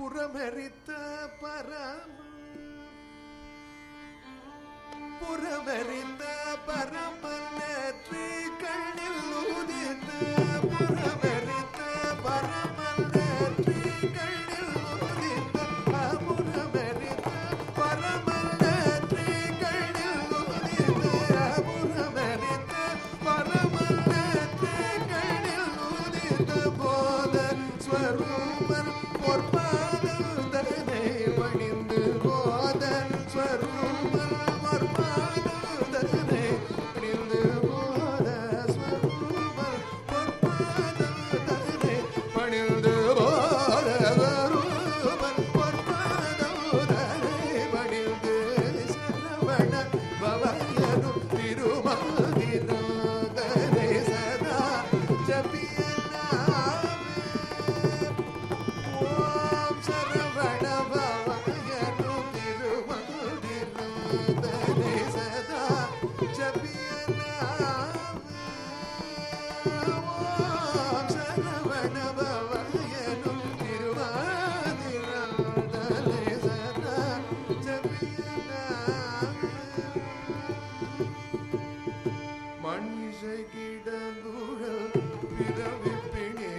புறமறித்த பரம புறமறித்த கிடங்குழல் பிறவி பிணியே